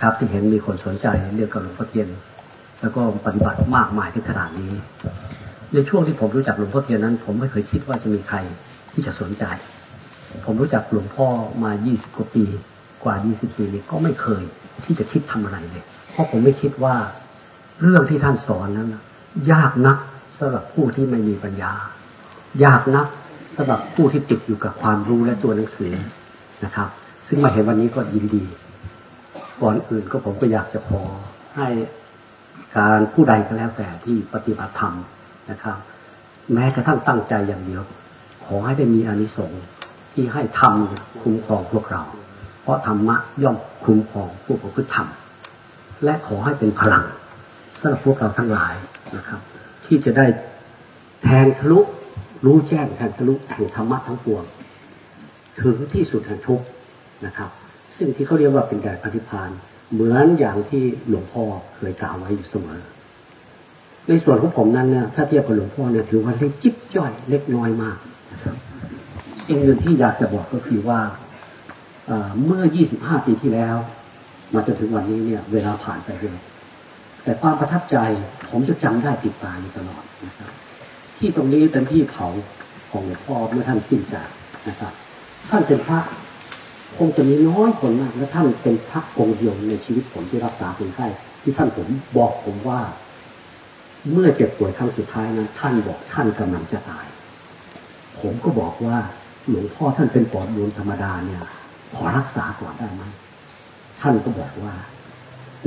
ครับที่เห็นมีคนสนใจเรื่องกับหลวงพ่อเทียน แล้วก็ปฏิบัติมากมายถึงขนาดนี้ ในช่วงที่ผมรู้จักหลวงพ่อเทียนนั้น ผมไม่เคยคิดว่าจะมีใครที่จะสนใจ ผมรู้จักหลวงพ่อมา 20 กว่าปี กว่า 20 ปีนี้ก็ไม่เคยที่จะคิดทำอะไรเลย เพราะผมไม่คิดว่าเรื่องที่ท่านสอนนั้นยากนักสำหรับผู้ที่ไม่มีปัญญา ยากนักสำหรับผู้ที่ติดอยู่กับความรู้และตัวหนังสือนะครับ ซึ่งมาเห็นวันนี้ก็ยินดี ก่อนอื่นก็ผมก็อยากจะขอให้การผู้ใดก็แล้วแต่ที่ปฏิบัติธรรมนะครับ แม้กระทั่งตั้งใจอย่างเดียว ขอให้ได้มีอนิสงส์ที่ให้ธรรมคุ้มครองพวกเรา เพราะธรรมะย่อมคุ้มครองผู้ประพฤติธรรม และขอให้เป็นพลังสำหรับพวกเราทั้งหลายนะครับ ที่จะได้แทงทะลุรู้แจ้งแทงทะลุแห่งธรรมะทั้งปวง ถึงที่สุดแห่งทุกนะครับ ซึ่งที่เขาเรียกว่าเป็นแดนปฏิพาน เหมือนอย่างที่หลวงพ่อเคยกล่าวไว้อยู่เสมอ ในส่วนของผมนั้นเนี่ยถ้าเทียบกับหลวงพ่อเนี่ยถือว่าเล็กจิ๊บจ้อยเล็กน้อยมากสิ่งหนึ่งที่อยากจะบอกก็คือว่าเมื่อ 25 ปีที่แล้ว มาจนถึงวันนี้เนี่ย เวลาผ่านไปเร็วแต่ความประทับใจผมจะจำได้ติดตาอยู่ตลอดนะครับ ที่ตรงนี้เป็นที่เผาของหลวงพ่อเมื่อท่านสิ้นจากนะครับ ท่านเป็นพระ คงจะมีน้อยคนมากและท่านเป็นพระองค์เดียวในชีวิตผมที่รักษาคนไข้ที่ท่านผมบอกผมว่า เมื่อเจ็บป่วยครั้งสุดท้ายนั้นท่านบอกท่านกำลังจะตาย ผมก็บอกว่าหลวงพ่อท่านเป็นปอดบวมธรรมดาเนี่ย ขอรักษาก่อนได้ไหมท่านก็บอกว่า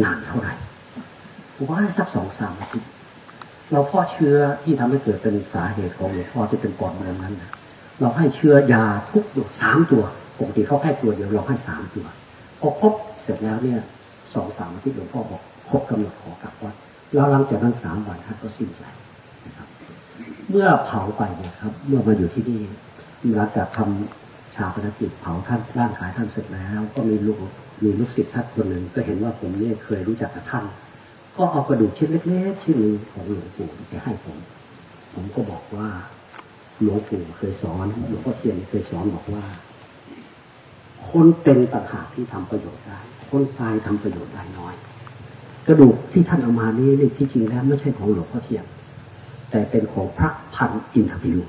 นานเท่าไหร่ผมว่าสักสองสามอาทิตย์เราพ่อเชื้อที่ทำให้เกิดเป็นสาเหตุของหลวงพ่อที่เป็นปอดบวมนั้นนะเราให้เชื้อยาทุกตัวสามตัว ปกติเขาให้ตัวเดียวเราให้สามตัวพอครบเสร็จแล้วเนี่ยสองสามอาทิตย์หลวงพ่อบอกครบกำหนดขอกลับวัดแล้วหลังจากนั้นสามวันท่านก็สิ้นใจนะครับ เมื่อเผาไปเนี่ยครับ เมื่อมาอยู่ที่นี่หลังจากทำชาปนกิจเผาท่านร่างกายท่านเสร็จแล้ว ก็มีลูกมีลูกศิษย์ท่านคนหนึ่งก็เห็นว่าผมเนี่ยเคยรู้จักกับท่านก็เอากระดูกชิ้นเล็กๆชิ้นหนึ่งของหลวงปู่ไปให้ผม ผมก็บอกว่าหลวงปู่เคยสอนหลวงพ่อเทียนเคยสอนบอกว่า คนเป็นต่างหากที่ทำประโยชน์ได้ คนตายทำประโยชน์ได้น้อย กระดูกที่ท่านเอามานี้ที่จริงแล้วไม่ใช่ของหลวงพ่อเทียนแต่เป็นของพระพันอินทวิว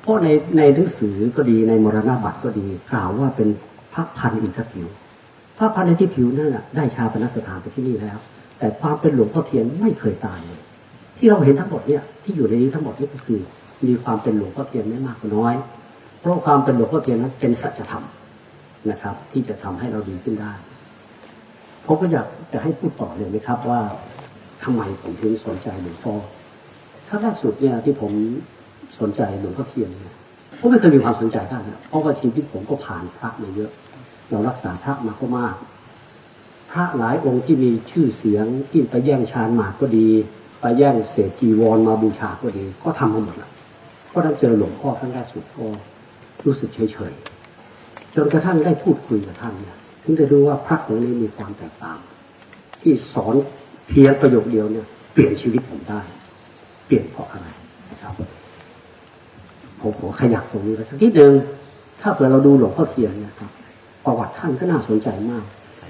เพราะในในหนังสือก็ดีในมรณบัตรก็ดีกล่าวว่าเป็นพระพันอินทผิวพระพันอินทผิวนั่นแหะได้ชาปนสถานไปที่นี่แล้ว แต่ความเป็นหลวงพ่อเทียนไม่เคยตายเลยที่เราเห็นทั้งหมดเนี่ยที่อยู่ในนี้ทั้งหมดนี่ก็คือ มีความเป็นหลวงพ่อเทียนไม่มากก็น้อย เพราะความเป็นหลวงพ่อเทียนนั้นเป็นสัจธรรม นะครับ ที่จะทำให้เราดีขึ้นได้ผมก็อยากจะให้พูดต่อเลยไหมครับว่าทำไมผมถึงสนใจหลวงพ่อถ้าล่าสุดเนี่ยที่ผมสนใจหลวงพ่อเทียนเนี่ยผมไม่เคยมีความสนใจท่านนะเพราะว่าชีวิตผมก็ผ่านพระมาเยอะ เรารักษาพระมาก็มาก พระหลายองค์ที่มีชื่อเสียงที่ไปแย่งชานหมากก็ดีไปแย่งเศษจีวรมาบูชาก็ดี ก็ทำมาหมดละก็ได้เจอหลวงพ่อครั้งแรกสุดก็รู้สึกเฉยๆ จนกระทั่งได้พูดคุยกับท่านเนี่ยถึงจะรู้ว่าพระองค์นี้มีความแตกต่าง ที่สอนเพียงประโยคเดียวเนี่ยเปลี่ยนชีวิตผมได้ เปลี่ยนเพราะอะไรนะครับผมขอขยับตรงนี้ไปสักนิดหนึ่งถ้าเกิดเราดูหลวงพ่อเทียนนะครับประวัติท่านก็น่าสนใจมาก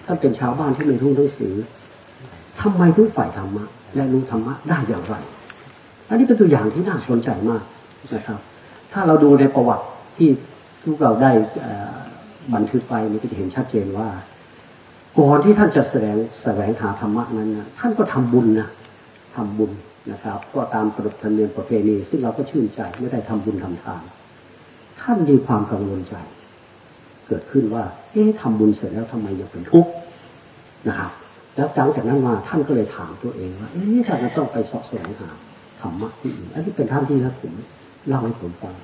ท่านเป็นชาวบ้านที่ไม่รู้หนังสือทำไมถึงฝ่ายธรรมะ และรู้ธรรมะได้อย่างไร อันนี้เป็นตัวอย่างที่น่าสนใจมากนะครับ ถ้าเราดูในประวัติที่ทุกเราได้ บันทึกไปนี่ก็จะเห็นชัดเจนว่าก่อนที่ท่านจะแสดงแสวงหาธรรมะนั้นนะท่านก็ทำบุญนะทำบุญนะครับ ก็ตามประเพณีประเพณีซึ่งเราก็ชื่นใจไม่ได้ทำบุญทำทานท่านมีความกังวลใจ เกิดขึ้นว่า เอ๊ะทำบุญเสร็จแล้วทำไมยังเป็นทุกข์นะครับ แล้วหลังจากนั้นมาท่านก็เลยถามตัวเองว่าเอ๊ะท่านจะต้องไปสอบสวนหาธรรมะที่อื่นอันนี้เป็นท่านที่ท่านผมเล่าให้ผมฟัง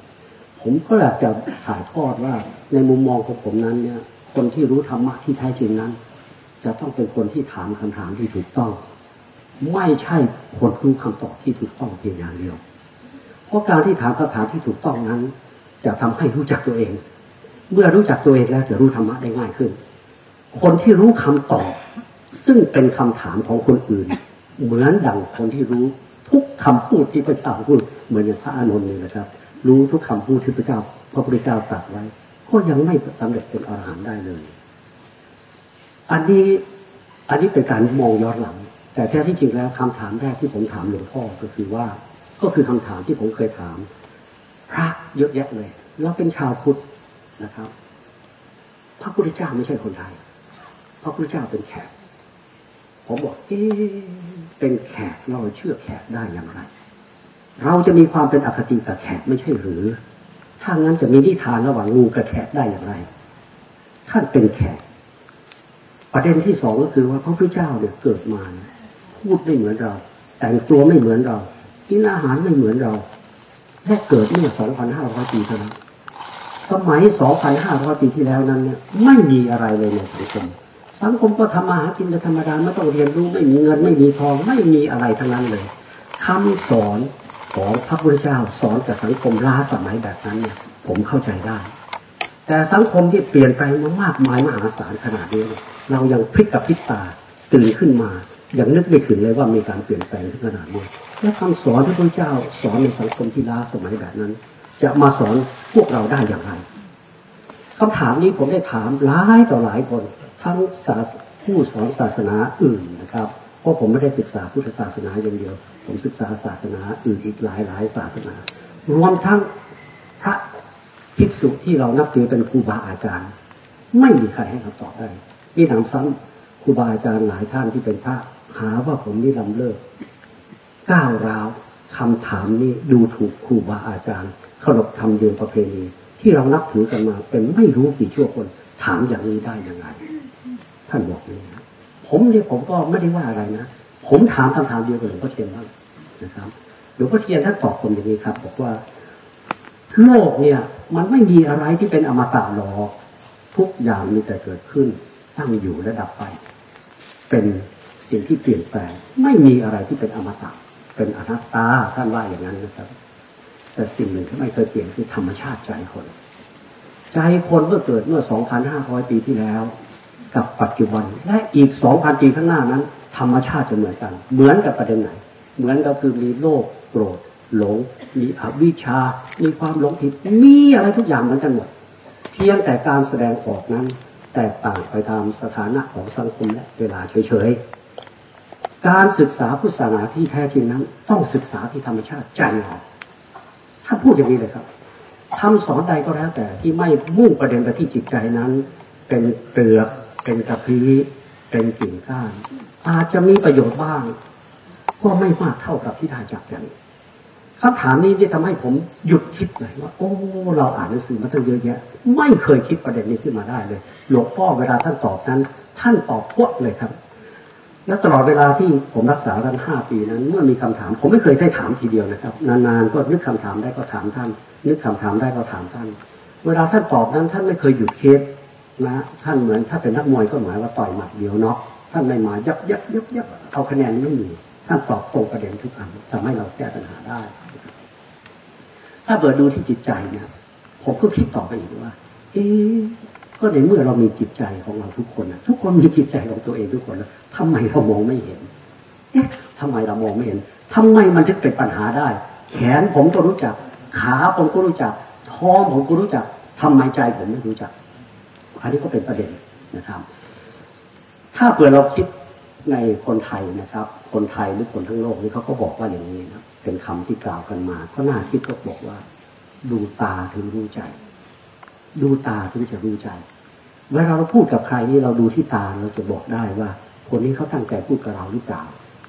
ผมก็อยากจะถ่ายทอดว่าในมุมมองของผมนั้นเนี่ย คนที่รู้ธรรมะที่แท้จริงนั้น จะต้องเป็นคนที่ถามคำถามที่ถูกต้อง ไม่ใช่คนรู้คำตอบที่ถูกต้องเพียงอย่างเดียว เพราะการที่ถามคำถามที่ถูกต้องนั้น จะทำให้รู้จักตัวเอง เมื่อรู้จักตัวเองแล้วจะรู้ธรรมะได้ง่ายขึ้น คนที่รู้คำตอบ ซึ่งเป็นคำถามของคนอื่น เหมือนดังคนที่รู้ทุกคำพูดที่พระเจ้าพูดเหมือนอย่างพระอานนท์เลยนะครับ รู้ทุกคำพูดที่พระเจ้าพระพุทธเจ้าตรัสไว้ ก็ยังไม่สำเร็จเป็นอรหันต์ได้เลย อันนี้อันนี้เป็นการมองย้อนหลัง แต่แท้ที่จริงแล้วคำถามแรกที่ผมถามหลวงพ่อก็คือว่า ก็คือคำถามที่ผมเคยถาม พระเยอะแยะเลยเราเป็นชาวพุทธนะครับ พระพุทธเจ้าไม่ใช่คนไทย พระพุทธเจ้าเป็นแขกผมบอกเอ๊เป็นแขกเราเชื่อแขกได้อย่างไร เราจะมีความเป็นอคติกับแขกไม่ใช่หรือ ถ้างั้นจะมีนิทานระหว่างงูกับแขกได้อย่างไร ท่านเป็นแขก ประเด็นที่สองก็คือว่าพระพุทธเจ้าเนี่ยเกิดมาพูดไม่เหมือนเรา แต่งตัวไม่เหมือนเรา กินอาหารไม่เหมือนเราแค่เกิดเมื่อ 2,500 ปีเท่านั้นสมัย 2,500 ปีที่แล้วนั้นเนี่ยไม่มีอะไรเลยในสังคม สังคมก็ทำมาหากินธรรมดาไม่ต้องเรียนรู้ไม่มีเงินไม่มีทองไม่มีอะไรทั้งนั้นเลยคำสอน ของพระพุทธเจ้าสอนกับสังคมล้าสมัยแบบนั้นเนี่ยผมเข้าใจได้ แต่สังคมที่เปลี่ยนไปมากมายมหาศาลขนาดนี้เรายังพลิกกับพลิกตาตื่นขึ้นมายังนึกไม่ถึงเลยว่ามีการเปลี่ยนแปลงขนาดนี้และคำสอนที่พระเจ้าสอนในสังคมที่ล้าสมัยแบบนั้น จะมาสอนพวกเราได้อย่างไรคำถามนี้ผมได้ถามหลายต่อหลายคน ทั้งผู้สอนศาสนาอื่นนะครับ เพราะผมไม่ได้ศึกษาพุทธศาสนาอย่างเดียว ผมศึกษาศาสนาอื่นอีกหลายหลายศาสนา รวมทั้งพระภิกษุที่เรานับถือเป็นครูบาอาจารย์ ไม่มีใครให้คำตอบได้มีหนำซ้ำครูบาอาจารย์หลายท่านที่เป็นพระหาว่าผมนี่ลำเลิกก้าวร้าวคำถามนี้ดูถูกครูบาอาจารย์ขนบธรรมเดียวประเพณี ที่เรานับถือกันมาเป็นไม่รู้กี่ชั่วคน ถามอย่างนี้ได้ยังไง ท่านบอกนี่ผมเนี่ยผมก็ไม่ได้ว่าอะไรนะ ผมถามคำถามเดียวกับหลวงพ่อเทียนบ้างนะครับหลวงพ่อเทียนท่านตอบผมอย่างนี้ครับ บอกว่า โลกเนี่ย มันไม่มีอะไรที่เป็นอมตะหรอกทุกอย่างมีแต่เกิดขึ้น ตั้งอยู่และดับไป เป็นสิ่งที่เปลี่ยนแปลง ไม่มีอะไรที่เป็นอมตะ เป็นอนัตตาท่านว่าอย่างนั้นนะครับ แต่สิ่งหนึ่งที่ไม่เคยเปลี่ยนคือธรรมชาติใจคน ใจคนเมื่อเกิดเมื่อ 2,500 ปีที่แล้ว กับปัจจุบันและอีก 2,000 ปีข้างหน้านั้น ธรรมชาติจะเหมือนกัน เหมือนกับประเด็นไหน เหมือนก็คือมีโลภโกรธหลง มีอวิชชา มีความหลงผิด มีอะไรทุกอย่างเหมือนกันหมด เพียงแต่การแสดงออกนั้น แตกต่างไปตามสถานะของสังคมและเวลาเฉยๆ การศึกษาพุทธศาสนาที่แท้จริงนั้น ต้องศึกษาที่ธรรมชาติใจเราถ้าพูดอย่างนี้เลยครับทำสอนใดก็แล้วแต่ที่ไม่มุ่งประเด็นไปที่จิตใจนั้น เป็นเปลือกเป็นกระพี้ เป็นกิ่งก้านอาจจะมีประโยชน์บ้าง ก็ไม่มากเท่ากับที่ได้จากอย่างคำถามนี้ที่ทำให้ผมหยุดคิดเลยว่า โอ้ เราอ่านหนังสือมาตั้งเยอะแยะ ไม่เคยคิดประเด็นนี้ขึ้นมาได้เลย หลวงพ่อเวลาท่านตอบนั้น ท่านตอบพวกเลยครับ และตลอดเวลาที่ผมรักษาท่านห้าปีนั้น เมื่อมีคำถาม ผมไม่เคยได้ถามทีเดียวนะครับ นานๆก็นึกคำถามได้ก็ถามท่าน นึกคำถามได้ก็ถามท่าน เวลาท่านตอบนั้น ท่านไม่เคยหยุดเคส นะท่านเหมือนถ้าเป็นนักมวยก็หมายว่าต่อยหมัดเดียวเนาะท่านไม่มายับยับยับยับเอาคะแนนไม่มีท่านตอบตรงประเด็นทุกอันทำให้เราแก้ปัญหาได้ ถ้าเปิดดูที่จิตใจเนี่ยผมก็คิดต่อไปอีกว่า เอ๊ก็ในเมื่อเรามีจิตใจของเราทุกคนนะทุกคนมีจิตใจของตัวเองทุกคนแล้วทำไมเรามองไม่เห็นเอ๊ะทำไมเรามองไม่เห็นทำไมมันถึงเป็นปัญหาได้ แขนผมก็รู้จัก ขาผมก็รู้จัก ท้องผมก็รู้จักทำไมใจผมไม่รู้จัก อันนี้ก็เป็นประเด็นนะครับ ถ้าเผื่อเราคิดในคนไทยนะครับ คนไทยหรือคนทั้งโลกนี่เขาก็บอกว่าอย่างนี้นะเป็นคำที่กล่าวกันมา ก็น่าคิดก็บอกว่า ดูตาถึงรู้ใจ ดูตาถึงจะรู้ใจเวลาเราพูดกับใครนี่เราดูที่ตาเราจะบอกได้ว่า คนนี้เขาตั้งใจพูดกับเราหรือเปล่า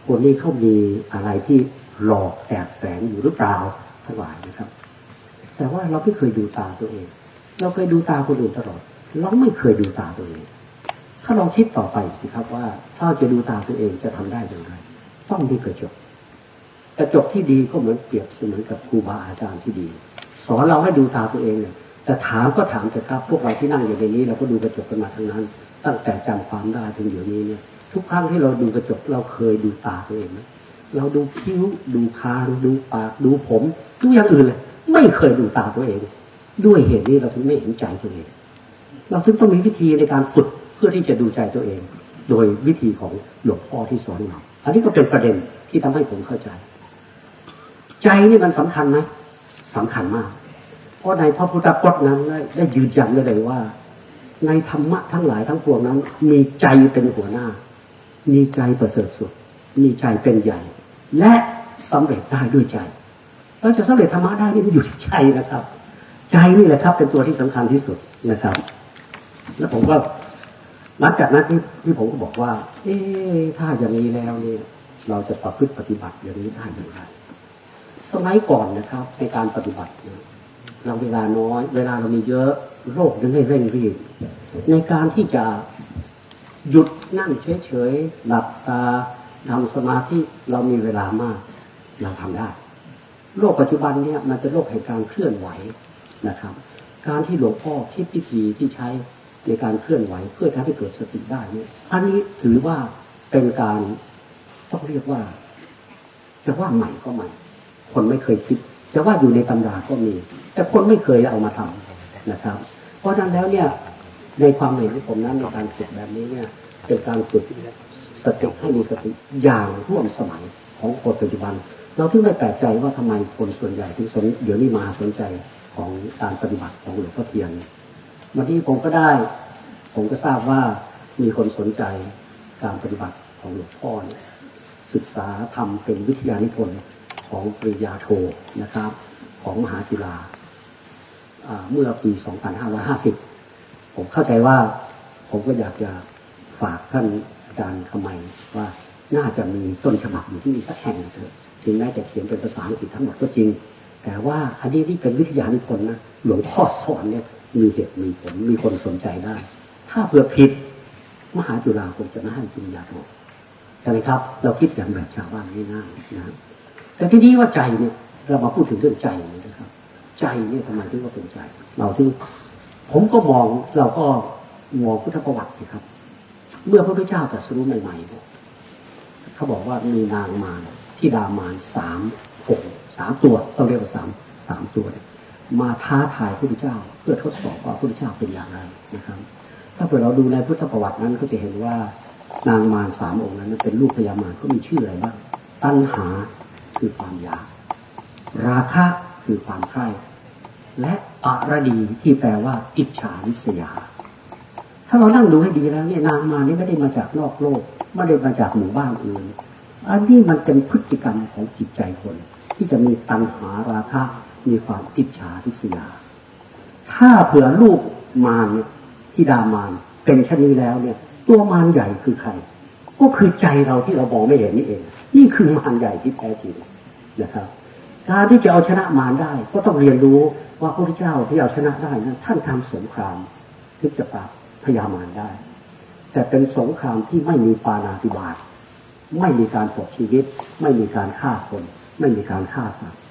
คนนี้เขามีอะไรที่หลอกแอบแฝงอยู่หรือเปล่าทั้งหลายนะครับ แต่ว่าเราไม่เคยดูตาตัวเอง เราเคยดูตาคนอื่นตลอด เราไม่เคยดูตาตัวเอง ถ้าลองคิดต่อไปสิครับว่า ถ้าจะดูตาตัวเองจะทำได้อย่างไร ต้องมีกระจก กระจกที่ดีก็เหมือนเปรียบเสมือนกับครูบาอาจารย์ที่ดี สอนเราให้ดูตาตัวเองเนี่ยแต่ถามก็ถามเถอะครับ พวกเราที่นั่งอยู่ในนี้เราก็ดูกระจกกันมาทั้งนั้น ตั้งแต่จำความได้ถึงเดี๋ยวนี้เนี่ย ทุกครั้งที่เราดูกระจกเราเคยดูตาตัวเองไหมเราดูคิ้ว ดูคาง ดูปาก ดูผมทุกอย่างอื่นเลย ไม่เคยดูตาตัวเอง ด้วยเหตุนี้เราถึงไม่เห็นใจตัวเอง เราถึงต้องมีวิธีในการฝึกเพื่อที่จะดูใจตัวเอง โดยวิธีของหลวงพ่อที่สอนเราอันนี้ก็เป็นประเด็นที่ทำให้ผมเข้าใจ ใจนี่มันสำคัญไหมสำคัญมาก เพราะในพระพุทธพจน์นั้นได้ยืนยันเลยว่า ในธรรมะทั้งหลายทั้งปวงนั้น มีใจเป็นหัวหน้า มีใจประเสริฐสุด มีใจเป็นใหญ่ และสำเร็จได้ด้วยใจเราจะสำเร็จธรรมะได้นี่มันอยู่ที่ใจนะครับ ใจนี่แหละครับ เป็นตัวที่สำคัญที่สุดนะครับ แล้วผมก็หลังจากนั้นที่ที่ผมก็บอกว่า เอ๊ถ้าอย่างนี้แล้วเนี่ยเราจะประพฤติปฏิบัติอย่างนี้ได้อย่างไรสมัยก่อนนะครับในการปฏิบัติเราเวลาน้อย เวลาเรามีเยอะโรคยังไม่เร่งรีบในการที่จะหยุดนั่งเฉยๆหลับตาทำสมาธิเรามีเวลามาก เราทำได้ โลกปัจจุบันเนี่ยมันเป็นโลกแห่งการเคลื่อนไหวนะครับ การที่หลวงพ่อคิดวิธีที่ใช้ ในการเคลื่อนไหวเพื่อทำให้เกิดสติได้เนี่ยอันนี้ถือว่าเป็นการต้องเรียกว่า จะว่าใหม่ก็ใหม่ คนไม่เคยคิด จะว่าอยู่ในตำราก็มี แต่คนไม่เคยเอามาทำนะครับ เพราะฉะนั้นแล้วเนี่ยในความเห็นของผมนั้นในการฝึกแบบนี้เนี่ยเป็นการฝึกสติให้มีสติอย่างร่วมสมัยของคนปัจจุบัน เราถึงไม่แปลกใจว่าทำไมคนส่วนใหญ่ถึงสนเดี๋ยวนี้มาสนใจของการปฏิบัติของหลวงพ่อเทียน วันนี้ผมก็ได้ ผมก็ทราบว่ามีคนสนใจการปฏิบัติของหลวงพ่อเนี่ยศึกษาทำเป็นวิทยานิพนธ์ของปริญญาโทนะครับ ของมหาจุฬาเมื่อปี 2550 ผมเข้าใจว่าผมก็อยากจะฝากท่านอาจารย์ทำไมว่าน่าจะมีต้นฉบับอยู่ที่นี่สักแห่งเถอะถึงแม้จะเขียนเป็นภาษาอังกฤษทั้งหมดก็จริง แต่ว่าอันนี้ที่เป็นวิทยานิพนธ์นะหลวงพ่อสอนเนี่ย มีเหตุมีผลมีคนสนใจได้ ถ้าเผื่อผิดมหาจุฬาคงจะไม่ให้ปริญญาโทใช่ไหมครับ เราคิดอย่างแบบชาวบ้านง่ายๆนะแต่ที่นี้ว่าใจเนี่ยเรามาพูดถึงเรื่องใจนะครับ ใจเนี่ยทำไมถึงว่าเป็นใจ เราที่ผมก็มองเราก็มองพุทธประวัติสิครับ เมื่อพระพุทธเจ้าตรัสรู้ใหม่ๆเนี่ยเขาบอกว่ามีนางมารที่ดามารสามหกสามตัวต้องเรียกว่าสามสามตัวเนี่ยมาท้าทายพระพุทธเจ้า เพื่อทดสอบว่าพระพุทธเจ้าเป็นอย่างไรนะครับ ถ้าเกิดเราดูในพุทธประวัตินั้นก็จะเห็นว่านางมารสามองค์นั้นเป็นลูกพญามารเขามีชื่ออะไรบ้างตัณหาคือความอยาก ราคะคือความใคร่และอารดีที่แปลว่าอิจฉาริษยา ถ้าเรานั่งดูให้ดีแล้วเนี่ยนางมานี่ไม่ได้มาจากนอกโลกไม่ได้มาจากหมู่บ้านอื่น อันนี้มันเป็นพฤติกรรมของจิตใจคน ที่จะมีตัณหาราคะมีความอิจฉาทิษยา ถ้าเผื่อลูกมารเนี่ยที่ดามารเป็นชนี้แล้วเนี่ย ตัวมารใหญ่คือใคร ก็คือใจเราที่เรามองไม่เห็นนี่เอง นี่คือมารใหญ่ที่แท้จริงนะครับ การที่จะเอาชนะมารได้ ก็ต้องเรียนรู้ว่าพระพุทธเจ้าที่เอาชนะได้นั้นท่านทำสงครามที่จะปราบพยามารได้ แต่เป็นสงครามที่ไม่มีปานาติบาตไม่มีการปกชีวิต ไม่มีการฆ่าคน ไม่มีการฆ่าสัตว์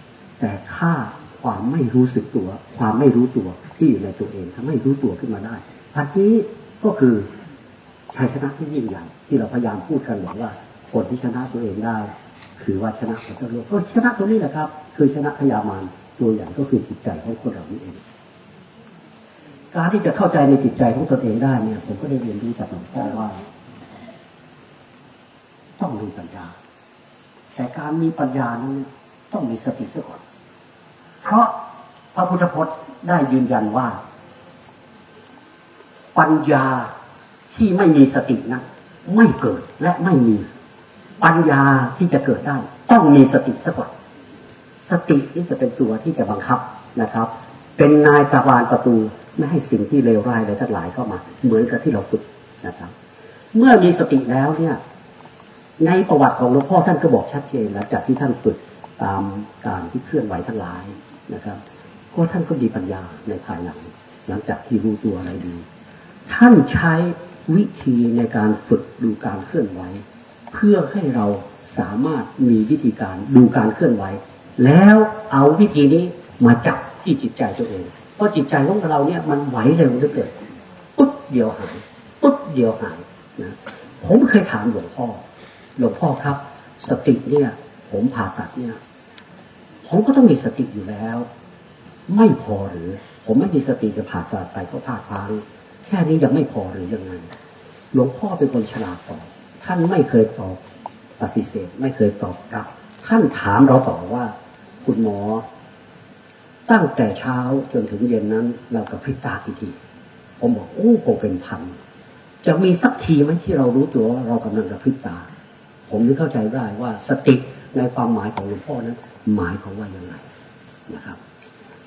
แต่ฆ่าความไม่รู้สึกตัว ความไม่รู้ตัว ที่อยู่ในตัวเองทำให้รู้ตัวขึ้นมาได้อันนี้ก็คือชัยชนะที่ยิ่งใหญ่ที่เราพยายามพูดกันบอกว่าคนที่ชนะตัวเองได้คือว่าชนะคนทั้งโลกก็ชนะตัวนี้แหละครับ คือชนะพยามารตัวอย่างก็คือจิตใจของคนเรานี้เอง การที่จะเข้าใจในจิตใจของตนเองได้เนี่ย ผมก็ได้เรียนรู้จากหลวงพ่อว่า ต้องมีปัญญา แต่การมีปัญญานั้นต้องมีสติซะก่อนเพราะ พระพุทธพจน์ได้ยืนยันว่า ปัญญาที่ไม่มีสตินั้นไม่เกิดและไม่มี ปัญญาที่จะเกิดได้ ต้องมีสติซะก่อนสติที่จะเป็นตัวที่จะบังคับนะครับ เป็นนายตะวานประตูไม่ให้สิ่งที่เลวร้ายอะไรทั้งหลายเข้ามา เหมือนกับที่เราฝึกนะครับ เมื่อมีสติแล้วเนี่ย ในประวัติของหลวงพ่อท่านก็บอกชัดเจนแล้วจากที่ท่านฝึกตามการที่เคลื่อนไหวทั้งหลายนะครับ ก็ท่านก็มีปัญญาในภายหลัง หลังจากที่รู้ตัวอะไรดี ท่านใช้วิธีในการฝึกดูการเคลื่อนไหว เพื่อให้เราสามารถมีวิธีการดูการเคลื่อนไหว แล้วเอาวิธีนี้มาจับที่จิตใจตัวเอง เพราะจิตใจของเราเนี่ยมันไหวเร็วเหลือเกินปุ๊บเดียวหายปุ๊บเดียวหายนะผมเคยถามหลวงพ่อ หลวงพ่อครับ สติเนี่ย ผมผ่าตัดเนี่ย ผมก็ต้องมีสติอยู่แล้ว ไม่พอหรือ ผมไม่มีสติจะผ่าตัดไปก็พลาดพังแค่นี้ยังไม่พอหรือยังไงหลวงพ่อเป็นคนฉลาดตอบท่านไม่เคยตอบปฏิเสธ ไม่เคยตอบกลับ ท่านถามเราต่อว่า คุณหมอ ตั้งแต่เช้าจนถึงเย็นนั้น เรากับพริบตากี่ทีผมบอกโอ้คงเป็นพันจะมีสักทีไหมที่เรารู้ตัวว่าเรากำลังกระพริบตา ผมนึกเข้าใจได้ว่าสติในความหมายของหลวงพ่อนั้นหมายของว่าอยังไงนะครับ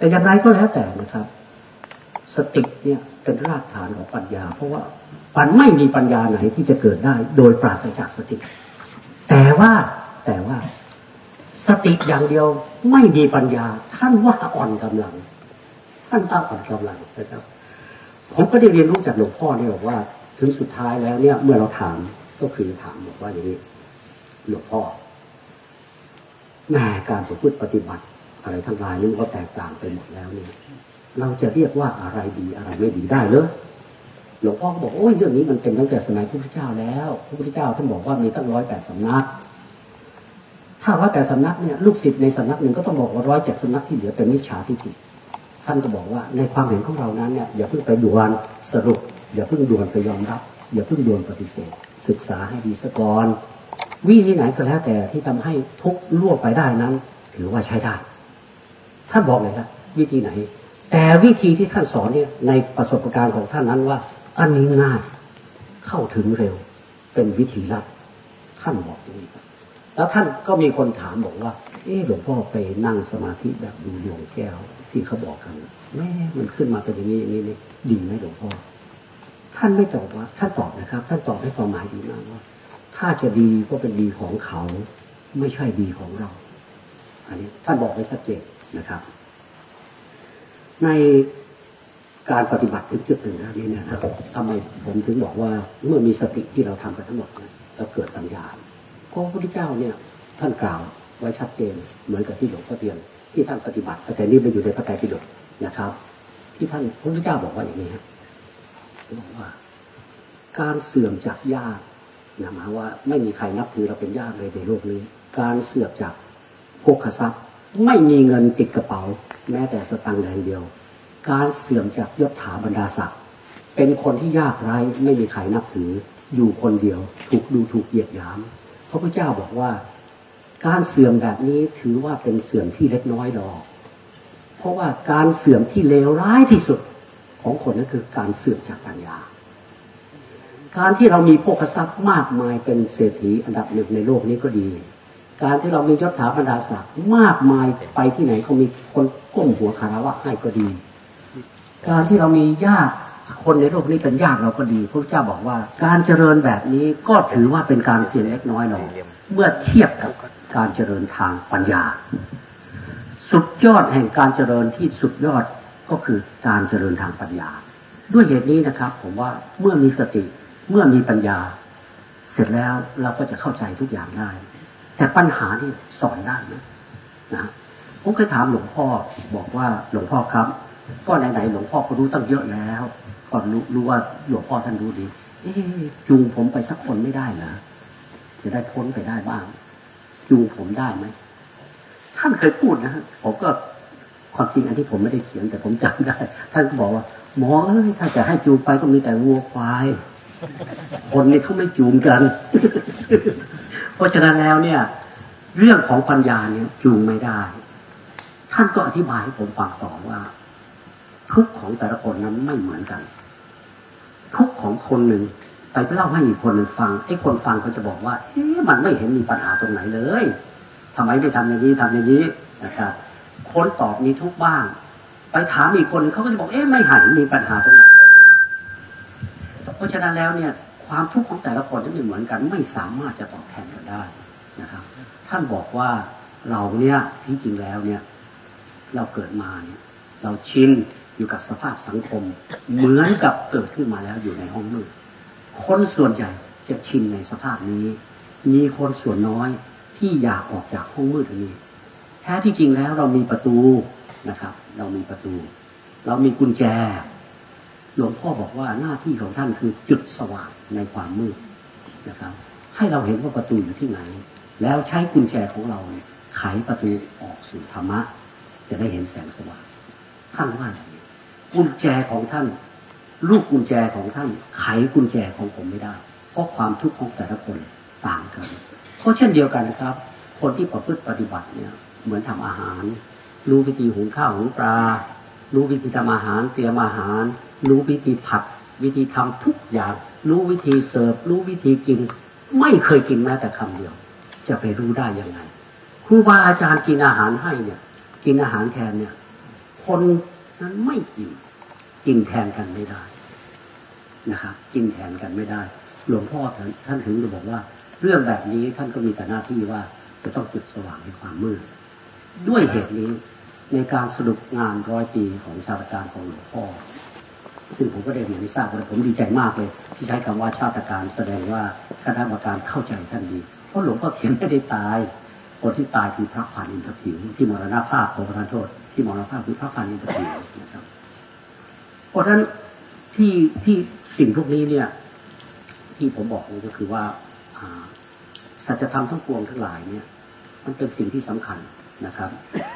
แต่อย่างไรก็แล้วแต่นะครับ สติเนี่ยเป็นรากฐานของปัญญา เพราะว่าปัญไม่มีปัญญาไหนที่จะเกิดได้ โดยปราศจากสติ แต่ว่าแต่ว่า สติอย่างเดียวไม่มีปัญญา ท่านว่าอ่อนกำลัง ท่านว่าอ่อนกำลังนะครับ ผมก็ได้เรียนรู้จากหลวงพ่อเนี่ยบอกว่า ถึงสุดท้ายแล้วเนี่ย เมื่อเราถามก็คือถามบอกว่าอย่างนี้หลวงพ่อแม่การประพฤติปฏิบัติ อะไรทั้งหลายนี่ก็แตกต่างไปหมดแล้วเนี่ยเราจะเรียกว่าอะไรดีอะไรไม่ดีได้เลยหลวงพ่อก็บอกโอ้ยเรื่องนี้มันเป็นตั้งแต่สมัยพระพุทธเจ้าแล้วพระพุทธเจ้าท่านบอกว่ามีตั้งร้อยแปดสำนัก ถ้าร้อยแปดสำนักเนี่ยลูกศิษย์ในสำนักหนึ่งก็ต้องบอกว่าร้อยเจ็ดสำนักที่เหลือเป็นมิจฉาทิฏฐิท่านก็บอกว่าในความเห็นของเรานั้นเนี่ยอย่าเพิ่งไปด่วนสรุป อย่าเพิ่งด่วนไปยอมรับ อย่าเพิ่งด่วนปฏิเสธ ศึกษาให้ดีซะก่อนวิธีไหนก็แล้วแต่ที่ทำให้ทุกล่วไปได้นั้น ถือว่าใช้ได้ ท่านบอกเลยครับวิธีไหน แต่วิธีที่ท่านสอนเนี่ยในประสบการณ์ของท่านนั้นว่า อันนี้ง่ายเข้าถึงเร็ว เป็นวิธีลัดท่านบอกอย่างนี้ครับแล้วท่านก็มีคนถามบอกว่า เออหลวงพ่อไปนั่งสมาธิแบบดูดวงแก้วที่เขาบอกกันแม่มันขึ้นมาเป็นอย่างนี้อย่างนี้นี่ดีไหมหลวงพ่อท่านไม่ตอบว่าท่านตอบนะครับ ท่านตอบให้ความหมายดีมากว่า ถ้าจะดีก็เป็นดีของเขา ไม่ใช่ดีของเรา อันนี้ท่านบอกไว้ชัดเจน นะครับ ในการปฏิบัติถึงจุดหนึ่งนะนี่นะครับทำไมผมถึงบอกว่าเมื่อมีสติที่เราทำกันทั้งหมดเราเกิดปัญญาเพราะพระพุทธเจ้าเนี่ยท่านกล่าวไว้ชัดเจนเหมือนกับที่หลวงพ่อเทียนที่ท่านปฏิบัติแต่นี่มันอยู่ในพระไตรปิฎกนะครับ ที่ท่านพระพุทธเจ้าบอกว่าอย่างนี้ครับบอกว่า การเสื่อมจากญาตินะหมายว่าไม่มีใครนับถือเราเป็นญาติเลยในโลกนี้ การเสื่อมจากพวกทรัพย์ ไม่มีเงินติดกระเป๋า แม้แต่สตังค์แดงเดียว การเสื่อมจากยศถาบรรดาศักดิ์เป็นคนที่ยากไร้ไม่มีใครนับถือ อยู่คนเดียว ถูกดูถูกเหยียดหยามพระพุทธเจ้าบอกว่า การเสื่อมแบบนี้ถือว่าเป็นเสื่อมที่เล็กน้อยดอก เพราะว่าการเสื่อมที่เลวร้ายที่สุดของคนนั้นคือการเสื่อมจากปัญญา การที่เรามีโภคทรัพย์มากมายเป็นเศรษฐีอันดับหนึ่งในโลกนี้ก็ดี การที่เรามียศถาบรรดาศักดิ์มากมายไปที่ไหนเขามีคนก้มหัวคารวะให้ก็ดี การที่เรามีญาติคนในโลกนี้เป็นญาติเราก็ดีพระเจ้าบอกว่า การเจริญแบบนี้ก็ถือว่าเป็นการเพียงเล็กน้อยหน่อยเมื่อเทียบกับการเจริญทางปัญญา สุดยอดแห่งการเจริญที่สุดยอดก็คือการเจริญทางปัญญา ด้วยเหตุนี้นะครับ ผมว่าเมื่อมีสติเมื่อมีปัญญา เสร็จแล้วเราก็จะเข้าใจทุกอย่างได้ แต่ปัญหาที่สอนได้นะนะผมเคยถามหลวงพ่อบอกว่าหลวงพ่อครับ ก็ไหนๆหลวงพ่อก็รู้ตั้งเยอะแล้วก็รู้รู้ว่าหลวงพ่อท่านรู้ดีเอ๊จูงผมไปสักคนไม่ได้เหรอจะได้พ้นไปได้บ้าง จูงผมได้ไหมท่านเคยพูดนะฮะผมก็ความจริงอันที่ผมไม่ได้เขียนแต่ผมจำได้ ท่านก็บอกว่าหมอเอ้ยถ้าจะให้จูงไปก็มีแต่วัวควายคนนี้เขาไม่จูงกัน เพราะฉะนั้นแล้วเนี่ย เรื่องของปัญญาเนี่ยจูงไม่ได้ ท่านก็อธิบายให้ผมฟังต่อว่า ทุกของแต่ละคนนั้นไม่เหมือนกัน ทุกของคนหนึ่งไปเล่าให้อีกคนหนึ่งฟังไอ้คนฟังก็จะบอกว่าเอ๊ะมันไม่เห็นมีปัญหาตรงไหนเลยทำไมไม่ทำอย่างนี้ทำอย่างนี้นะครับคนตอบมีทุกบ้าง ไปถามอีกคนเขาก็จะบอกเอ๊ะไม่หายมีปัญหาตรงไหนเลย เพราะฉะนั้นแล้วเนี่ย ความทุกข์ของแต่ละคนที่ไม่เหมือนกัน ไม่สามารถจะตอบแทนกันได้นะครับ ท่านบอกว่าเราเนี่ยที่จริงแล้วเนี่ย เราเกิดมาเนี่ย เราชินอยู่กับสภาพสังคม เหมือนกับเกิดขึ้นมาแล้วอยู่ในห้องมืดคนส่วนใหญ่จะชินในสภาพนี้ มีคนส่วนน้อยที่อยากออกจากห้องมืดนี้แท้ที่จริงแล้วเรามีประตูนะครับ เรามีประตู เรามีกุญแจ หลวงพ่อบอกว่าหน้าที่ของท่านคือจุดสว่างในความมืดนะครับ ให้เราเห็นว่าประตูอยู่ที่ไหน แล้วใช้กุญแจของเราไขประตูออกสู่ธรรมะ จะได้เห็นแสงสว่างท่านว่าอย่างนี้กุญแจของท่าน ลูกกุญแจของท่าน ไขกุญแจของผมไม่ได้ เพราะความทุกข์ของแต่ละคนต่างกันเพราะเช่นเดียวกันนะครับ คนที่ประพฤติปฏิบัติเนี่ยเหมือนทำอาหาร รู้วิธีหุงข้าวหุงปลารู้วิธีทำอาหารเตรียมอาหาร รู้วิธีผัด วิธีทำทุกอย่าง รู้วิธีเสิร์ฟรู้วิธีกิน ไม่เคยกินแม้แต่คำเดียว จะไปรู้ได้ยังไงครูบาอาจารย์กินอาหารให้เนี่ย กินอาหารแทนเนี่ย คนนั้นไม่กินกินแทนกันไม่ได้นะครับกินแทนกันไม่ได้ หลวงพ่อท่านท่านถึงจะบอกว่า เรื่องแบบนี้ท่านก็มีแต่หน้าที่ว่าจะต้องจุดสว่างในความมืดด้วยเหตุนี้ในการสรุปงานร้อยปีของชาติการของหลวงพ่อ ซึ่งผมก็ได้เรียนให้ทราบว่าผมดีใจมากเลย ที่ใช้คำว่าชาติการแสดงว่าคณะกรรมการเข้าใจท่านดี เพราะหลวงพ่อเขียนไม่ได้ตาย คนที่ตายคือพระพานินทผิวที่มรณภาพขอประทานโทษ ที่มรณภาพคือพระพานินทผิวนะครับเพราะฉะนั้นที่ที่สิ่งพวกนี้เนี่ย ที่ผมบอกเลยก็คือว่าสัจธรรมทั้งปวงทั้งหลายเนี่ย มันเป็นสิ่งที่สำคัญนะครับ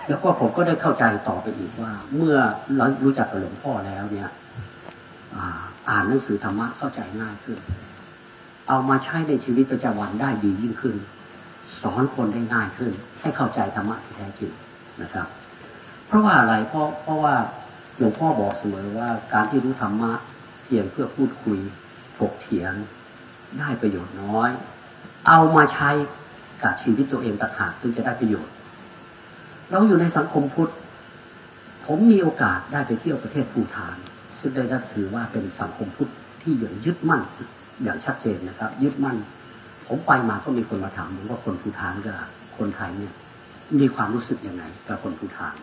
แล้วก็ผมก็ได้เข้าใจต่อไปอีกว่า เมื่อเรารู้จักกับหลวงพ่อแล้วเนี่ย อ่านหนังสือธรรมะเข้าใจง่ายขึ้น เอามาใช้ในชีวิตประจำวันได้ดียิ่งขึ้น สอนคนได้ง่ายขึ้น ให้เข้าใจธรรมะที่แท้จริงนะครับ เพราะว่าอะไรเพราะเพราะว่าหลวงพ่อบอกเสมอว่าการที่รู้ธรรมะเพียงเพื่อพูดคุยถกเถียง ได้ประโยชน์น้อย เอามาใช้กับชีวิตตัวเองต่างหากถึงจะได้ประโยชน์ เราอยู่ในสังคมพุทธ ผมมีโอกาสได้ไปเที่ยวประเทศภูฐาน ซึ่งได้รับถือว่าเป็นสังคมพุทธที่อย่างยึดมั่นอย่างชัดเจนนะครับ ยึดมั่น ผมไปมาก็มีคนมาถามผมว่าคนภูฐานกับคนไทยเนี่ย มีความรู้สึกยังไงกับคนภูฐาน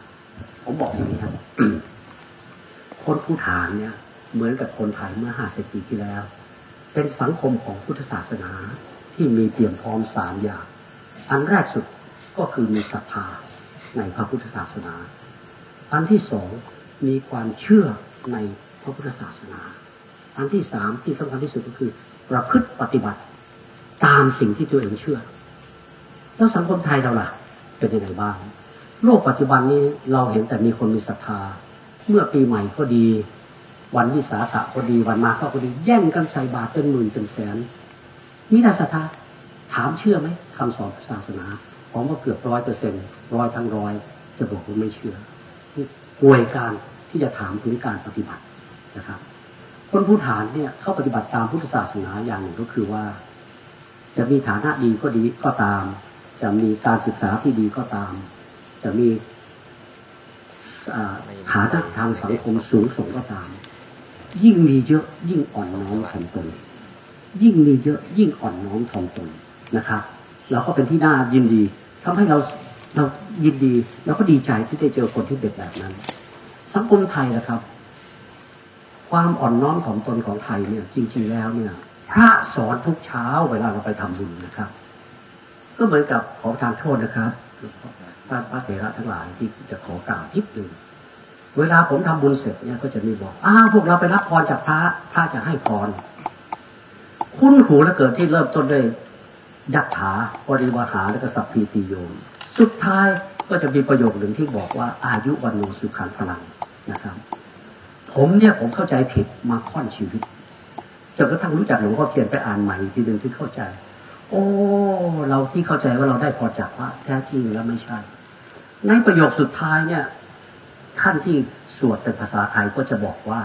ผมบอกอย่างนี้ครับคนภูฐานเนี่ย เหมือนกับคนไทยเมื่อห้าสิบปีที่แล้ว เป็นสังคมของพุทธศาสนาที่มีเตรียมพร้อมสามอย่าง อันแรกสุดก็คือมีศรัทธาในพระพุทธศาสนา อันที่สองมีความเชื่อ ในพระพุทธศาสนาอันที่สามที่สำคัญที่สุดก็คือประพฤติปฏิบัติ ตามสิ่งที่ตัวเองเชื่อ แล้วสังคมไทยเราล่ะ เป็นยังไงบ้าง โลกปัจจุบันนี้เราเห็นแต่มีคนมีศรัทธา เมื่อปีใหม่ก็ดี วันวิสาขะก็ดีวันมาฆก็ดี แย่งกันใส่บาตรเป็นหมื่นเป็นแสนนี่นาศรัทธาถามเชื่อไหมคำสอนศาสนาผมว่าเกือบร้อยเปอร์เซ็นต์ร้อยทั้งร้อยจะบอกว่าไม่เชื่อป่วยการ ที่จะถามถึงการปฏิบัตินะครับ คนผู้ฐานเนี่ยเข้าปฏิบัติตามพุทธศาสนาอย่างหนึ่งก็คือว่า จะมีฐานะดีก็ดีก็ตาม จะมีการศึกษาที่ดีก็ตาม จะมีฐานะทางสังคมสูงส่งก็ตาม ยิ่งมีเยอะยิ่งอ่อนน้อมถ่อมตน ยิ่งมีเยอะยิ่งอ่อนน้อมถ่อมตนนะครับ เราก็เป็นที่น่ายินดีทำให้เราเรายินดีเราก็ดีใจที่ได้เจอคนที่เป็นแบบนั้น สังคมไทยนะครับ ความอ่อนน้อมถ่อมตนของไทยเนี่ย จริง ๆ แล้วเนี่ย พระสอนทุกเช้าเวลาเราไปทำบุญนะครับ ก็เหมือนกับขอทานโทษนะครับพระพระเถระทั้งหลายที่จะขอกล่าวทิพย์หนึ่งเวลาผมทำบุญเสร็จเนี่ยก็จะมีบอกอ้าวพวกเราไปรับพรจากพระพระจะให้พรคุ้นหูแล้วเกิดที่เริ่มต้นด้วยยักขาบริวหาและก็สัพพีติโยมสุดท้ายก็จะมีประโยคหนึ่งที่บอกว่าอายุวันโนสุขันพลัง นะครับ ผมเนี่ยผมเข้าใจผิดมาค่อนชีวิตจนกระทั่งรู้จักหลวงพ่อเทียนไปอ่านใหม่ทีหนึ่งที่เข้าใจ โอ้ เราที่เข้าใจว่าเราได้พอจากพระแท้จริงแล้วไม่ใช่ ในประโยคสุดท้ายเนี่ย ท่านที่สวดเป็นภาษาไทยก็จะบอกว่า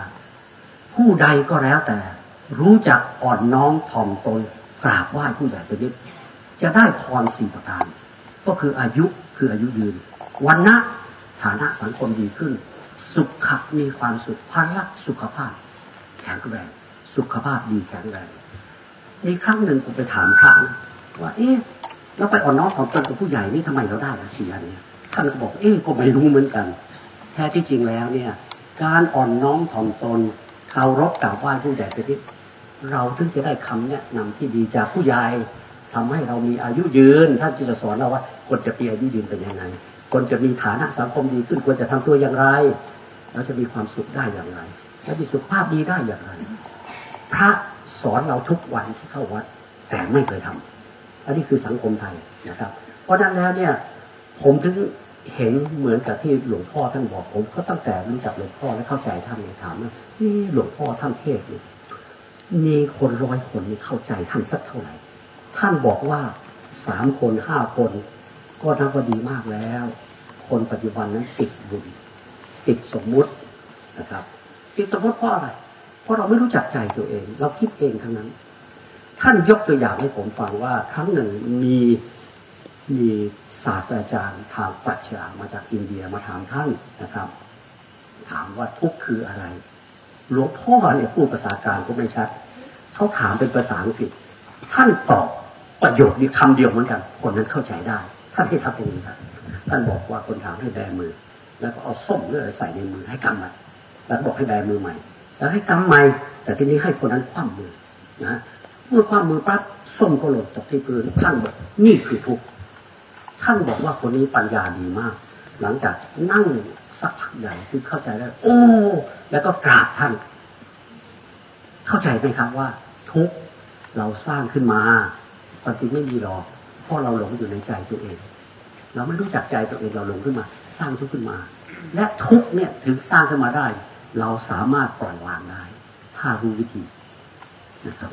ผู้ใดก็แล้วแต่ รู้จักอ่อนน้อมถ่อมตนกราบไหว้ผู้ใหญ่ไปนิดจะได้พรสี่ประการ ก็คืออายุคืออายุยืนวันนะฐานะสังคมดีขึ้น สุขมีความสุขพันลักสุขภาพ แข็งแรง สุขภาพดีแข็งแรงมีครั้งหนึ่งผมไปถามพระนะว่าเอ๊ะเราไปอ่อนน้อมถ่อมตนกับผู้ใหญ่นี่ทำไมเราได้ละเสียเนี่ยท่านก็บอกเอ๊ะก็ไม่รู้เหมือนกันแท้ที่จริงแล้วเนี่ย การอ่อนน้อมถ่อมตนเคารพกราบไหว้ผู้ใหญ่ไปที่เราถึงจะได้คำแนะนำที่ดีจากผู้ใหญ่ทำให้เรามีอายุยืน ท่านจะสอนเราว่าคนจะมีอายุยืนเป็นยังไงคนจะมีฐานะสังคมดีขึ้นควรจะทำตัวอย่างไร เราจะมีความสุขได้อย่างไรและมีสุขภาพดีได้อย่างไร พระสอนเราทุกวันที่เข้าวัด แต่ไม่เคยทำอันนี้คือสังคมไทยนะครับ เพราะนั้นแล้วเนี่ยผมถึงเห็นเหมือนกับที่หลวงพ่อท่านบอกผม ก็ตั้งแต่รู้จักหลวงพ่อและเข้าใจท่านเลยถามว่าหลวงพ่อท่านเทศนี่มีคนร้อยคนนี่เข้าใจท่านสักเท่าไหร่ ท่านบอกว่าสามคนห้าคน ก็นับว่าดีมากแล้ว คนปัจจุบันนั้นติดบุญ ติดสมมุตินะครับ ติดสมมติเพราะอะไร เพราะเราไม่รู้จักใจตัวเอง เราคิดเองทั้งนั้น ท่านยกตัวอย่างให้ผมฟังว่า ครั้งหนึ่งมีมีศาสตราจารย์ทางปรัชญามาจากอินเดียมาถามท่านนะครับ ถามว่าทุกข์คืออะไร หลวงพ่อเนี่ยพูดภาษากลางก็ไม่ชัดเขาถามเป็นภาษาอังกฤษ ท่านตอบประโยคนี้คำเดียวเหมือนกัน คนนั้นเข้าใจได้ ท่านให้ทำอย่างนี้ครับท่านบอกว่าคนถามให้แบมือ แล้วก็เอาส้มเลือดใส่ในมือให้กำมันแล้วบอกให้แบมือใหม่ แล้วให้กำใหม่ แต่ทีนี้ให้คนนั้นคว่ำมือนะเมื่อคว่ำมือปั๊บส้มก็หล่นตกที่พื้นท่านบอกนี่คือทุกข์ท่านบอกว่าคนนี้ปัญญาดีมาก หลังจากนั่งสักพักใหญ่คือเข้าใจแล้วโอ้แล้วก็กราบท่าน เข้าใจไหมครับว่า ทุกเราสร้างขึ้นมาความจริงไม่มีหรอกเพราะเราหลงอยู่ในใจตัวเอง เราไม่รู้จักใจตัวเองเราหลงขึ้นมา สร้างทุกขึ้นมา และทุกเนี่ยถึงสร้างขึ้นมาได้ เราสามารถปล่อยวางได้ ถ้ารู้วิธีนะครับ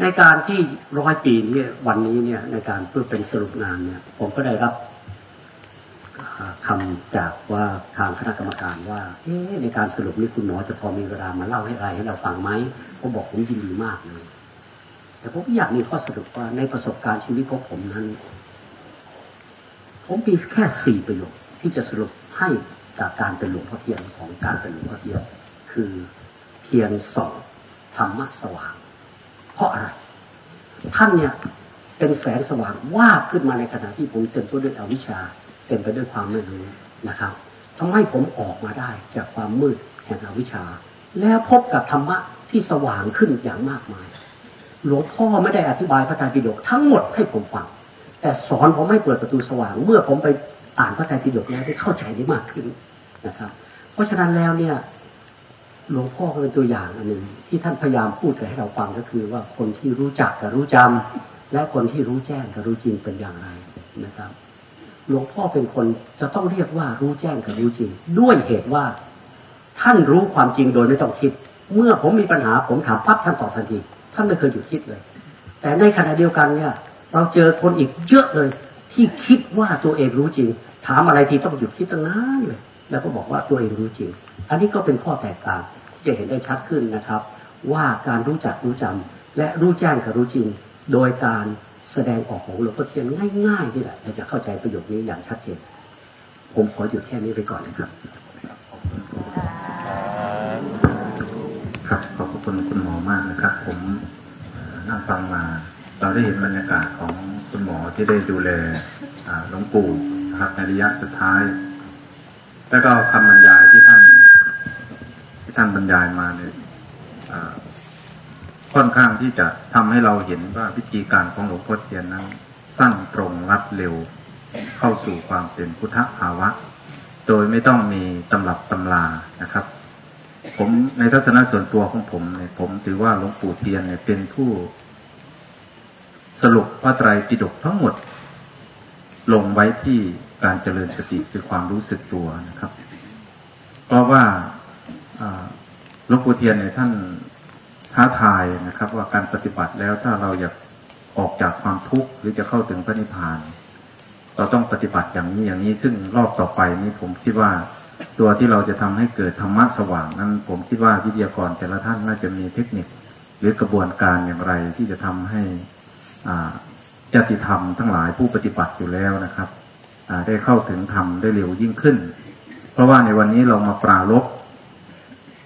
ในการที่ร้อยปีนี้วันนี้เนี่ยในการเพื่อเป็นสรุปงานเนี่ย ผมก็ได้รับคำจากว่าทางคณะกรรมการว่าในการสรุปนี้คุณหมอจะพอมีเวลามาเล่าให้อะไรให้เราฟังไหมผมบอกผมยินดีมากเลยแต่ผมอยากมีข้อสรุปว่าในประสบการณ์ชีวิตของผมนั้น ผมมีแค่สี่ประโยค ที่จะสรุปให้จากการเป็นหลวงพ่อเทียนของการเป็นหลวงพ่อเทียนคือเทียนสองธรรมะสว่าง เพราะอะไร ท่านเนี่ยเป็นแสงสว่างว่าขึ้นมาในขณะที่ผมเต็มตัวด้วยอวิชชา เต็มไปด้วยความไม่รู้นะครับทำให้ผมออกมาได้จากความมืดแห่งอวิชชา แล้วพบกับธรรมะที่สว่างขึ้นอย่างมากมาย หลวงพ่อไม่ได้อธิบายพระไตรปิฎกทั้งหมดให้ผมฟัง แต่สอนผมให้เปิดประตูสว่าง เมื่อผมไป อ่านพระไตรปิฎกแล้วได้เข้าใจได้มากขึ้นนะครับ เพราะฉะนั้นแล้วเนี่ยหลวงพ่อเป็นตัวอย่างอันหนึ่งที่ท่านพยายามพูดให้เราฟังก็คือว่าคนที่รู้จักกับรู้จำและคนที่รู้แจ้งกับรู้จริงเป็นอย่างไรนะครับหลวงพ่อเป็นคนจะต้องเรียกว่ารู้แจ้งกับรู้จริง ด้วยเหตุว่า ท่านรู้ความจริงโดยไม่ต้องคิด เมื่อผมมีปัญหาผมถามปั๊บท่านตอบทันทีท่านไม่เคยหยุดคิดเลย แต่ในขณะเดียวกันเนี่ย เราเจอคนอีกเยอะเลย ที่คิดว่าตัวเองรู้จริงามอะไรทีต้องหยุดคิดตั้งนานเลยแล้วก็บอกว่าตัวเองรู้จริง อันนี้ก็เป็นข้อแตกต่างที่จะเห็นได้ชัดขึ้นนะครับ ว่าการรู้จักรู้จำและรู้แจ้งกับรู้จริง โดยการแสดงออกของหลวงพ่อเทียนง่ายๆนี่แหละเราจะเข้าใจประโยคนี้อย่างชัดเจน ผมขอหยุดแค่นี้ไปก่อนนะครับครับขอบคุณคุณหมอมากนะครับ ผมนั่งฟังมา เราได้เห็นบรรยากาศของคุณหมอที่ได้ดูแลหลวงปู่ ครับในระยะสุดท้าย แล้วก็คำบรรยายที่ท่านที่ท่านบรรยายมาเนี่ยค่อนข้างที่จะทำให้เราเห็นว่าวิธีการของหลวงพ่อเทียนนั้น สั้นตรงรัดเร็ว เข้าสู่ความเป็นพุทธภาวะ โดยไม่ต้องมีตำรับตำลานะครับ ผมในทัศนะส่วนตัวของผมเนี่ยผมถือว่าหลวงปู่เทียนเนี่ยเป็นผู้ สรุปพระไตรปิฎกทั้งหมด ลงไว้ที่ การเจริญสติคือความรู้สึกตัวนะครับ เพราะว่าหลวงปู่เทียนเนี่ยท่านท้าทายนะครับ ว่าการปฏิบัติแล้วถ้าเราอยากออกจากความทุกข์หรือจะเข้าถึงพระนิพพาน เราต้องปฏิบัติอย่างนี้อย่างนี้ ซึ่งรอบต่อไปนี้ผมคิดว่าตัวที่เราจะทำให้เกิดธรรมะสว่างนั้น ผมคิดว่าวิทยากรแต่ละท่านน่าจะมีเทคนิค หรือกระบวนการอย่างไรที่จะทำให้ญาติธรรมทั้งหลายผู้ปฏิบัติอยู่แล้วนะครับ ได้เข้าถึงธรรมได้เร็วยิ่งขึ้น เพราะว่าในวันนี้เรามาปราลบ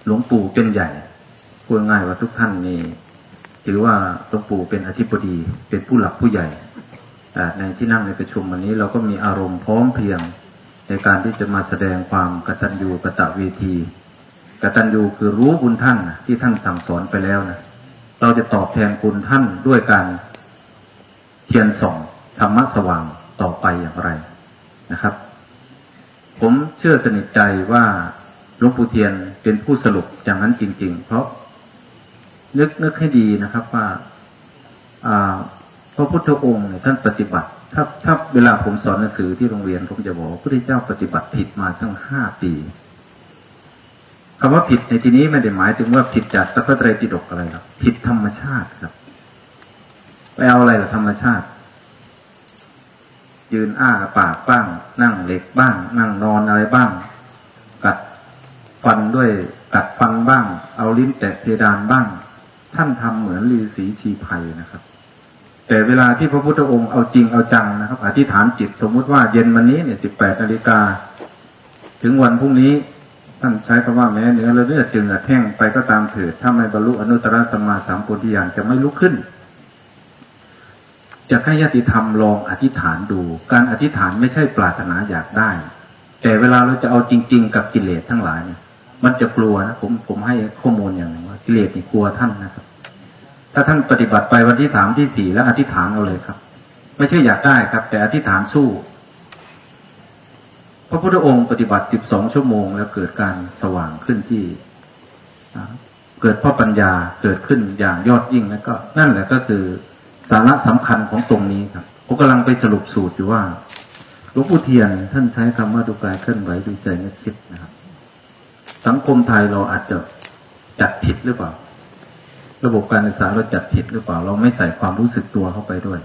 หลวงปู่เป็นใหญ่พูดง่ายว่าทุกท่านนี่ถือว่าหลวงปู่เป็นอธิบดีเป็นผู้หลักผู้ใหญ่ในที่นั่งในประชุมวันนี้เราก็มีอารมณ์พร้อมเพียง ในการที่จะมาแสดงความกตัญญูกตเวทีกตัญญูคือรู้บุญท่านที่ท่านสั่งสอนไปแล้วนะเราจะตอบแทนคุณท่านด้วยการเทียนส่องธรรมะสว่างต่อไปอย่างไร นะครับ ผมเชื่อสนิทใจว่าหลวงปู่เทียนเป็นผู้สรุปอย่างนั้นจริง ๆ เพราะนึกนึกให้ดีนะครับว่าพระพุทธองค์ท่านปฏิบัติ ถ้าถ้าเวลาผมสอนหนังสือที่โรงเรียนผมจะบอกพระพุทธเจ้าปฏิบัติผิดมาตั้งห้าปีคำว่าผิดในที่นี้ไม่ได้หมายถึงว่าผิดจากพระไตรปิฎกอะไรครับผิดธรรมชาติครับไปเอาอะไรล่ะธรรมชาติ ยืนอ้าปากบ้าง นั่งเหล็กบ้าง นั่งนอนอะไรบ้าง กัดฟันด้วยกัดฟันบ้าง เอาลิ้นแตะเพดานบ้าง ท่านทำเหมือนฤาษีชีภัยนะครับ แต่เวลาที่พระพุทธองค์เอาจริงเอาจังนะครับ อธิษฐานจิตสมมุติว่าเย็นวันนี้เนี่ยสิบแปดนาฬิกา ถึงวันพรุ่งนี้ท่านใช้คำว่าแม้เนื้อและเลือดจึงแห้งไปก็ตามเถิดถ้าไม่บรรลุอนุตตรสัมมาสัมโพธิญาณจะไม่ลุกขึ้น จะให้ยติธรรมลองอธิษฐานดู การอธิษฐานไม่ใช่ปรารถนาอยากได้ แต่เวลาเราจะเอาจริง ๆ กับกิเลสทั้งหลายเนี่ยมันจะกลัวนะผมผมให้ข้อมูลอย่างหนึ่งว่ากิเลสนี่กลัวท่านนะครับ ถ้าท่านปฏิบัติไปวันที่สามที่สี่แล้วอธิษฐานเอาเลยครับ ไม่ใช่อยากได้ครับ แต่อธิษฐานสู้ พระพุทธองค์ปฏิบัติสิบสองชั่วโมง แล้วเกิดการสว่างขึ้นที่เกิดพ่อปัญญาเกิดขึ้นอย่างยอดยิ่งแล้วก็ นั่นแหละก็คือ สาระสำคัญของตรงนี้ครับผมกำลังไปสรุปสูตรอยู่ว่าหลวงปู่เทียนท่านใช้คำว่าดูกายเคลื่อนไหวดูใจนึกคิดนะครับ สังคมไทยเราอาจจะจัดผิดหรือเปล่า ระบบการศึกษาเราจัดผิดหรือเปล่า เราไม่ใส่ความรู้สึกตัวเข้าไปด้วย